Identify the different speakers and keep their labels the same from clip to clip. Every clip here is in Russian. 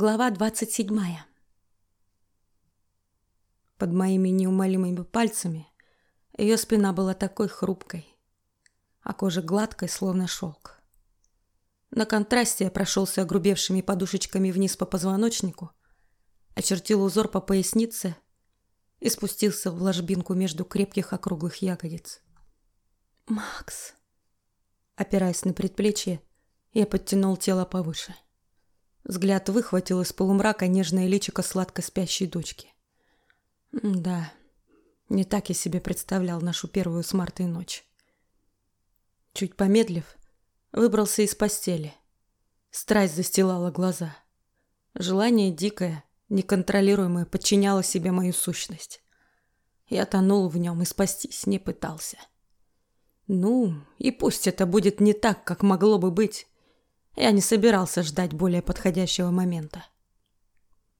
Speaker 1: Глава двадцать седьмая. Под моими неумолимыми пальцами ее спина была такой хрупкой, а кожа гладкой, словно шелк. На контрасте я прошелся огрубевшими подушечками вниз по позвоночнику, очертил узор по пояснице и спустился в ложбинку между крепких округлых ягодиц. «Макс!» Опираясь на предплечье, я подтянул тело повыше. Взгляд выхватил из полумрака нежное личико сладко спящей дочки. Да, не так я себе представлял нашу первую с Мартой ночь. Чуть помедлив, выбрался из постели. Страсть застилала глаза. Желание дикое, неконтролируемое подчиняло себе мою сущность. Я тонул в нем и спастись не пытался. Ну, и пусть это будет не так, как могло бы быть. Я не собирался ждать более подходящего момента.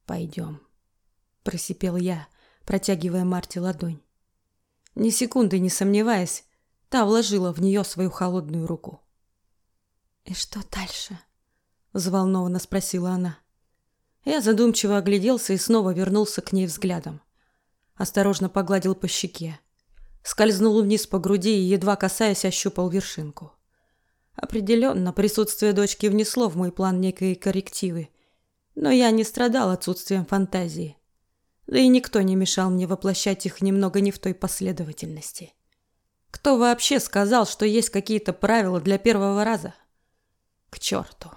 Speaker 1: «Пойдем», – просипел я, протягивая Марте ладонь. Ни секунды не сомневаясь, та вложила в нее свою холодную руку. «И что дальше?» – взволнованно спросила она. Я задумчиво огляделся и снова вернулся к ней взглядом. Осторожно погладил по щеке. Скользнул вниз по груди и, едва касаясь, ощупал вершинку. Определенно, присутствие дочки внесло в мой план некие коррективы. Но я не страдал отсутствием фантазии. Да и никто не мешал мне воплощать их немного не в той последовательности. Кто вообще сказал, что есть какие-то правила для первого раза? К черту.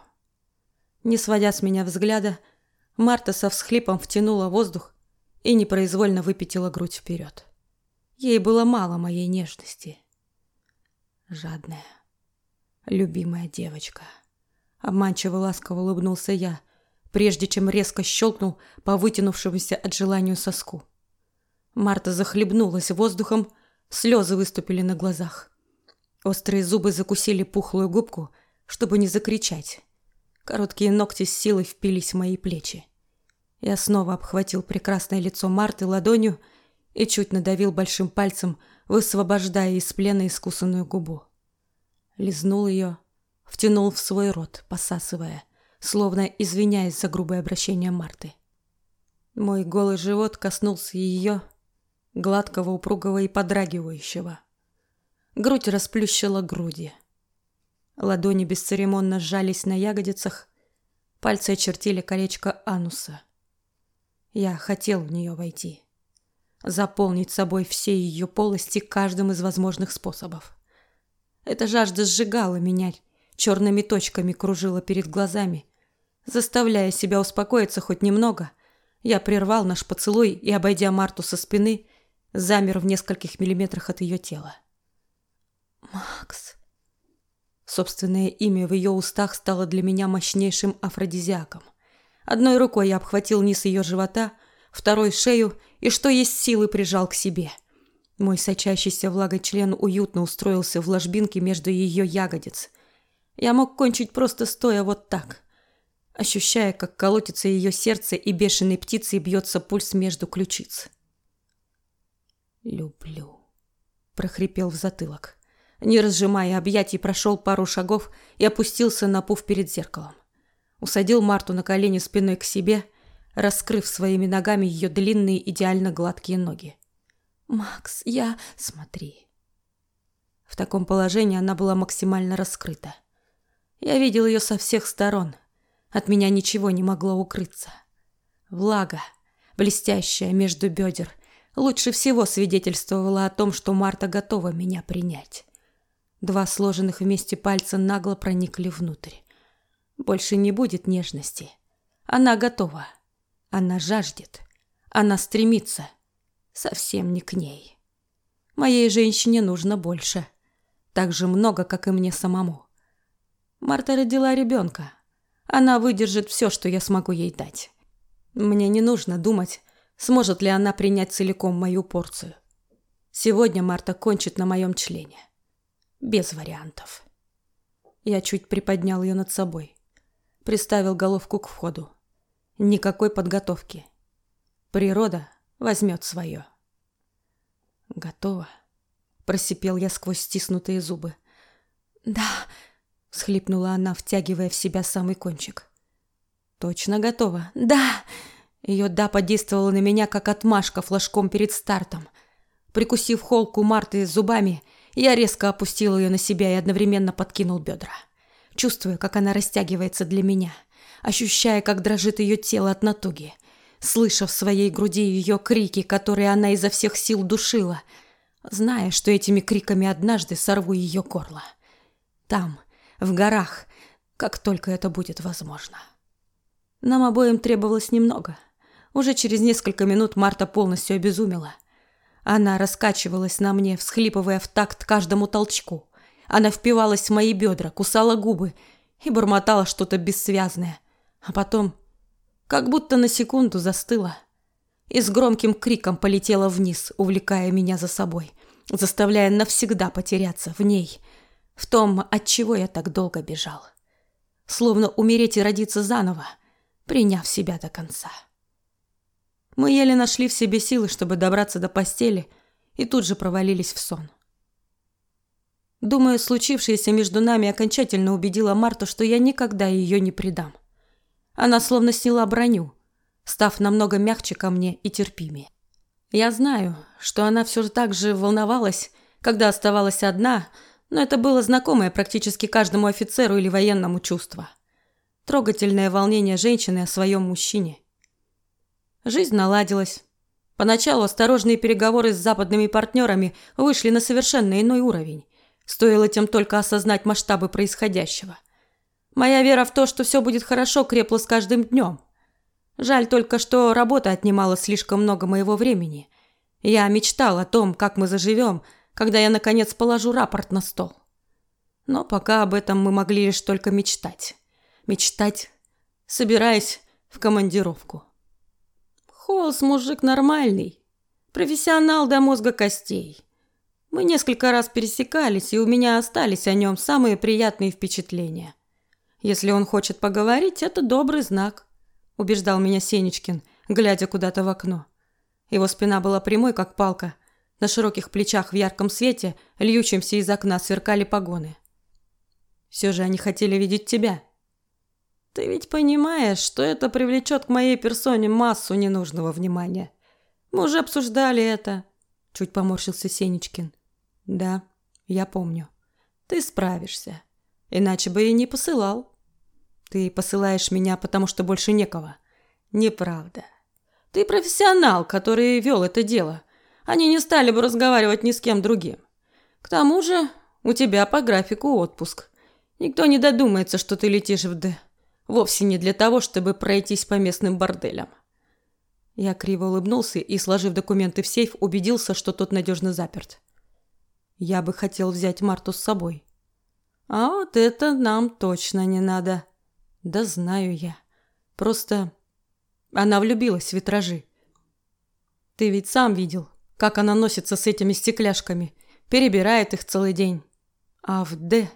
Speaker 1: Не сводя с меня взгляда, Марта со всхлипом втянула воздух и непроизвольно выпятила грудь вперед. Ей было мало моей нежности. Жадная любимая девочка. Обманчиво ласково улыбнулся я, прежде чем резко щелкнул по вытянувшемуся от желания соску. Марта захлебнулась воздухом, слезы выступили на глазах. Острые зубы закусили пухлую губку, чтобы не закричать. Короткие ногти с силой впились в мои плечи. Я снова обхватил прекрасное лицо Марты ладонью и чуть надавил большим пальцем, высвобождая из плена искусанную губу лизнул ее, втянул в свой рот, посасывая, словно извиняясь за грубое обращение Марты. Мой голый живот коснулся ее, гладкого, упругого и подрагивающего. Грудь расплющила груди. Ладони бесцеремонно сжались на ягодицах, пальцы очертили колечко ануса. Я хотел в нее войти, заполнить собой все ее полости каждым из возможных способов. Эта жажда сжигала меня, черными точками кружила перед глазами. Заставляя себя успокоиться хоть немного, я прервал наш поцелуй и, обойдя Марту со спины, замер в нескольких миллиметрах от ее тела. «Макс...» Собственное имя в ее устах стало для меня мощнейшим афродизиаком. Одной рукой я обхватил низ ее живота, второй — шею и, что есть силы, прижал к себе — мой сочащийся влагой член уютно устроился в ложбинке между ее ягодиц. Я мог кончить просто стоя вот так, ощущая, как колотится ее сердце и бешеной птицей бьется пульс между ключиц. «Люблю», — прохрипел в затылок. Не разжимая объятий, прошел пару шагов и опустился на пуф перед зеркалом. Усадил Марту на колени спиной к себе, раскрыв своими ногами ее длинные идеально гладкие ноги. «Макс, я...» «Смотри». В таком положении она была максимально раскрыта. Я видел ее со всех сторон. От меня ничего не могло укрыться. Влага, блестящая между бедер, лучше всего свидетельствовала о том, что Марта готова меня принять. Два сложенных вместе пальца нагло проникли внутрь. Больше не будет нежности. Она готова. Она жаждет. Она стремится совсем не к ней. Моей женщине нужно больше. Так же много, как и мне самому. Марта родила ребенка. Она выдержит все, что я смогу ей дать. Мне не нужно думать, сможет ли она принять целиком мою порцию. Сегодня Марта кончит на моем члене. Без вариантов. Я чуть приподнял ее над собой. Приставил головку к входу. Никакой подготовки. Природа возьмет свое. Готово. Просипел я сквозь стиснутые зубы. Да, всхлипнула она, втягивая в себя самый кончик. Точно готова. Да. Ее да подействовала на меня как отмашка флажком перед стартом. Прикусив холку Марты зубами, я резко опустил ее на себя и одновременно подкинул бедра. Чувствуя, как она растягивается для меня, ощущая, как дрожит ее тело от натуги, слыша в своей груди ее крики, которые она изо всех сил душила, зная, что этими криками однажды сорву ее горло. Там, в горах, как только это будет возможно. Нам обоим требовалось немного. Уже через несколько минут Марта полностью обезумела. Она раскачивалась на мне, всхлипывая в такт каждому толчку. Она впивалась в мои бедра, кусала губы и бормотала что-то бессвязное. А потом, как будто на секунду застыла и с громким криком полетела вниз, увлекая меня за собой, заставляя навсегда потеряться в ней, в том, от чего я так долго бежал. Словно умереть и родиться заново, приняв себя до конца. Мы еле нашли в себе силы, чтобы добраться до постели, и тут же провалились в сон. Думаю, случившееся между нами окончательно убедило Марту, что я никогда ее не предам. Она словно сняла броню, став намного мягче ко мне и терпимее. Я знаю, что она все так же волновалась, когда оставалась одна, но это было знакомое практически каждому офицеру или военному чувство. Трогательное волнение женщины о своем мужчине. Жизнь наладилась. Поначалу осторожные переговоры с западными партнерами вышли на совершенно иной уровень. Стоило тем только осознать масштабы происходящего. Моя вера в то, что все будет хорошо, крепла с каждым днем. Жаль только, что работа отнимала слишком много моего времени. Я мечтал о том, как мы заживем, когда я, наконец, положу рапорт на стол. Но пока об этом мы могли лишь только мечтать. Мечтать, собираясь в командировку. Холс мужик нормальный, профессионал до мозга костей. Мы несколько раз пересекались, и у меня остались о нем самые приятные впечатления. Если он хочет поговорить, это добрый знак, убеждал меня Сенечкин, глядя куда-то в окно. Его спина была прямой, как палка. На широких плечах в ярком свете, льющемся из окна, сверкали погоны. Все же они хотели видеть тебя. Ты ведь понимаешь, что это привлечет к моей персоне массу ненужного внимания. Мы уже обсуждали это. Чуть поморщился Сенечкин. Да, я помню. Ты справишься. Иначе бы и не посылал. Ты посылаешь меня, потому что больше некого. Неправда. Ты профессионал, который вел это дело. Они не стали бы разговаривать ни с кем другим. К тому же у тебя по графику отпуск. Никто не додумается, что ты летишь в Д. Вовсе не для того, чтобы пройтись по местным борделям. Я криво улыбнулся и, сложив документы в сейф, убедился, что тот надежно заперт. Я бы хотел взять Марту с собой. А вот это нам точно не надо. Да знаю я. Просто она влюбилась в витражи. Ты ведь сам видел, как она носится с этими стекляшками, перебирает их целый день. А в Д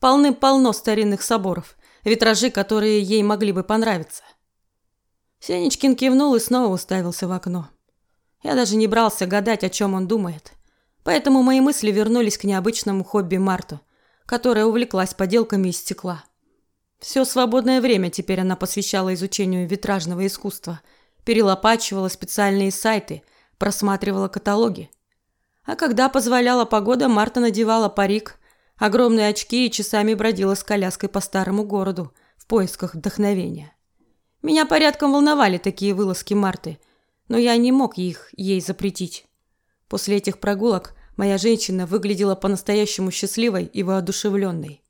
Speaker 1: полны-полно старинных соборов, витражи, которые ей могли бы понравиться. Сенечкин кивнул и снова уставился в окно. Я даже не брался гадать, о чем он думает. Поэтому мои мысли вернулись к необычному хобби Марту, которая увлеклась поделками из стекла. Все свободное время теперь она посвящала изучению витражного искусства, перелопачивала специальные сайты, просматривала каталоги. А когда позволяла погода, Марта надевала парик, огромные очки и часами бродила с коляской по старому городу в поисках вдохновения. Меня порядком волновали такие вылазки Марты, но я не мог их ей запретить. После этих прогулок моя женщина выглядела по-настоящему счастливой и воодушевленной.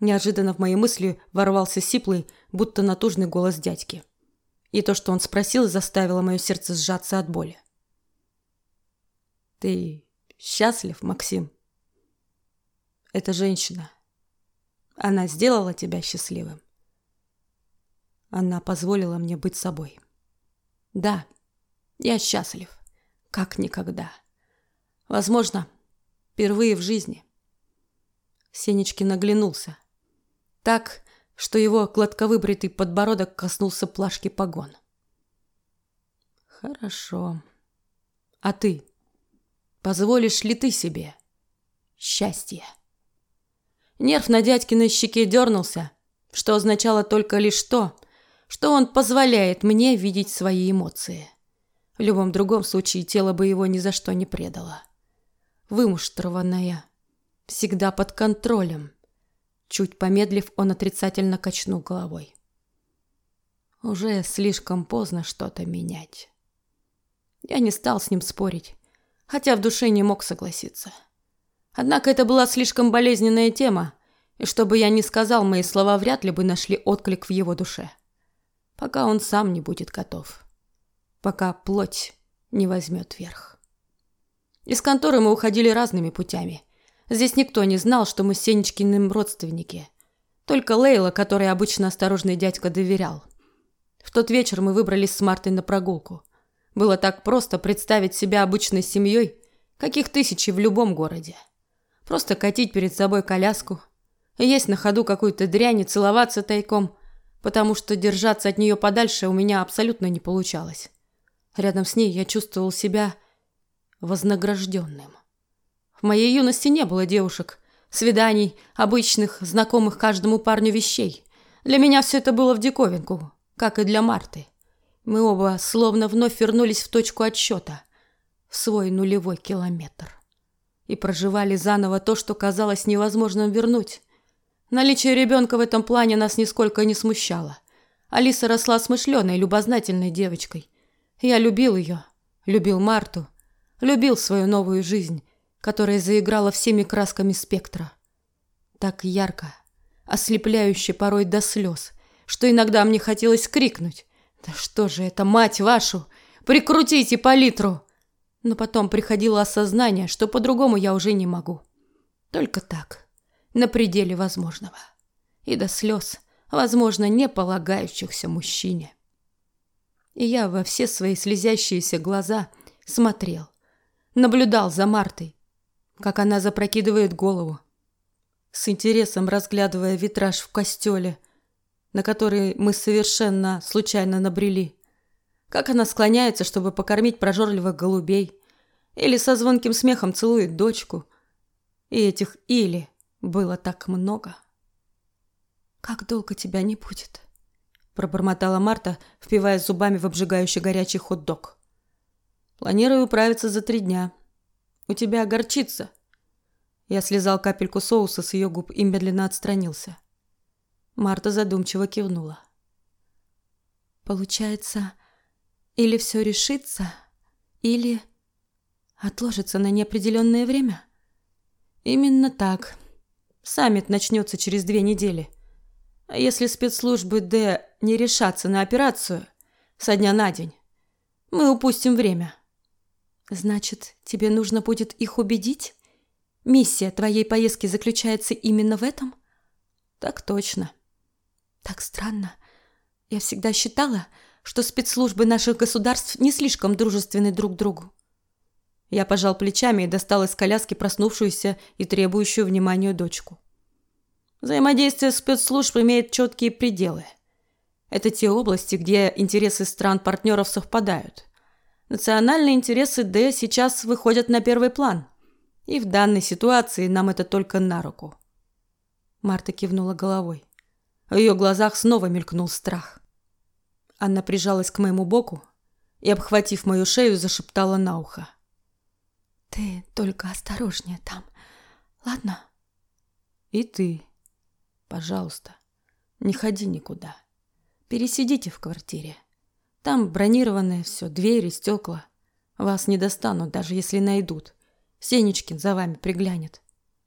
Speaker 1: Неожиданно в мои мысли ворвался сиплый, будто натужный голос дядьки. И то, что он спросил, заставило мое сердце сжаться от боли. «Ты счастлив, Максим?» эта женщина. Она сделала тебя счастливым. Она позволила мне быть собой. Да, я счастлив, как никогда. Возможно, впервые в жизни. Сенечкин оглянулся. Так, что его гладковыбритый подбородок коснулся плашки погон. Хорошо. А ты? Позволишь ли ты себе счастье? Нерв на дядькиной щеке дернулся, что означало только лишь то, что он позволяет мне видеть свои эмоции. В любом другом случае тело бы его ни за что не предало. Вымуштрованная, всегда под контролем. Чуть помедлив, он отрицательно качнул головой. Уже слишком поздно что-то менять. Я не стал с ним спорить, хотя в душе не мог согласиться. Однако это была слишком болезненная тема, и что бы я ни сказал, мои слова вряд ли бы нашли отклик в его душе. Пока он сам не будет готов. Пока плоть не возьмет верх. Из конторы мы уходили разными путями. Здесь никто не знал, что мы с Сенечкиным родственники. Только Лейла, которой обычно осторожный дядька доверял. В тот вечер мы выбрались с Мартой на прогулку. Было так просто представить себя обычной семьей, каких тысячи в любом городе. Просто катить перед собой коляску – есть на ходу какую-то дрянь и целоваться тайком, потому что держаться от нее подальше у меня абсолютно не получалось. Рядом с ней я чувствовал себя вознагражденным. В моей юности не было девушек, свиданий, обычных, знакомых каждому парню вещей. Для меня все это было в диковинку, как и для Марты. Мы оба словно вновь вернулись в точку отсчета, в свой нулевой километр. И проживали заново то, что казалось невозможным вернуть. Наличие ребенка в этом плане нас нисколько не смущало. Алиса росла смышленой, любознательной девочкой. Я любил ее, любил Марту, любил свою новую жизнь, которая заиграла всеми красками спектра. Так ярко, ослепляюще порой до слез, что иногда мне хотелось крикнуть. «Да что же это, мать вашу! Прикрутите палитру!» Но потом приходило осознание, что по-другому я уже не могу. Только так на пределе возможного. И до слез, возможно, не полагающихся мужчине. И я во все свои слезящиеся глаза смотрел, наблюдал за Мартой, как она запрокидывает голову, с интересом разглядывая витраж в костеле, на который мы совершенно случайно набрели, как она склоняется, чтобы покормить прожорливых голубей, или со звонким смехом целует дочку, и этих «или» Было так много. «Как долго тебя не будет?» Пробормотала Марта, впиваясь зубами в обжигающий горячий хот-дог. «Планирую управиться за три дня. У тебя горчица». Я слезал капельку соуса с ее губ и медленно отстранился. Марта задумчиво кивнула. «Получается, или все решится, или отложится на неопределенное время?» «Именно так», Саммит начнется через две недели. А если спецслужбы Д не решатся на операцию со дня на день, мы упустим время. Значит, тебе нужно будет их убедить? Миссия твоей поездки заключается именно в этом? Так точно. Так странно. Я всегда считала, что спецслужбы наших государств не слишком дружественны друг другу. Я пожал плечами и достал из коляски проснувшуюся и требующую внимания дочку. Взаимодействие спецслужб имеет четкие пределы. Это те области, где интересы стран-партнеров совпадают. Национальные интересы Д сейчас выходят на первый план. И в данной ситуации нам это только на руку. Марта кивнула головой. В ее глазах снова мелькнул страх. Она прижалась к моему боку и, обхватив мою шею, зашептала на ухо. Ты только осторожнее там, ладно? И ты. Пожалуйста, не ходи никуда. Пересидите в квартире. Там бронированное все, двери, стекла. Вас не достанут, даже если найдут. Сенечкин за вами приглянет.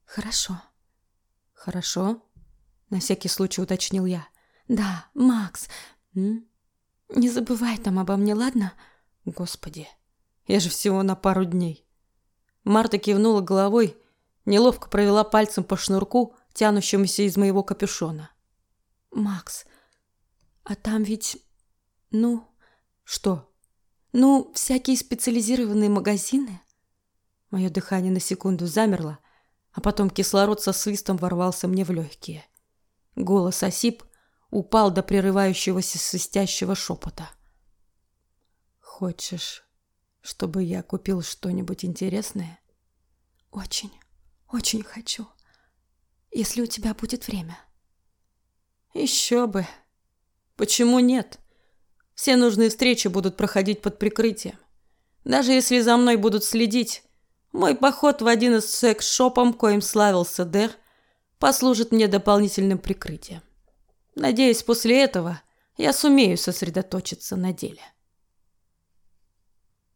Speaker 1: Хорошо. Хорошо? На всякий случай уточнил я. Да, Макс. М? Не забывай там обо мне, ладно? Господи, я же всего на пару дней. Марта кивнула головой, неловко провела пальцем по шнурку, тянущемуся из моего капюшона. «Макс, а там ведь... ну...» «Что?» «Ну, всякие специализированные магазины». Мое дыхание на секунду замерло, а потом кислород со свистом ворвался мне в легкие. Голос осип, упал до прерывающегося свистящего шепота. «Хочешь, чтобы я купил что-нибудь интересное?» «Очень, очень хочу», если у тебя будет время. Еще бы. Почему нет? Все нужные встречи будут проходить под прикрытием. Даже если за мной будут следить, мой поход в один из секс-шопом, коим славился Дэр, послужит мне дополнительным прикрытием. Надеюсь, после этого я сумею сосредоточиться на деле.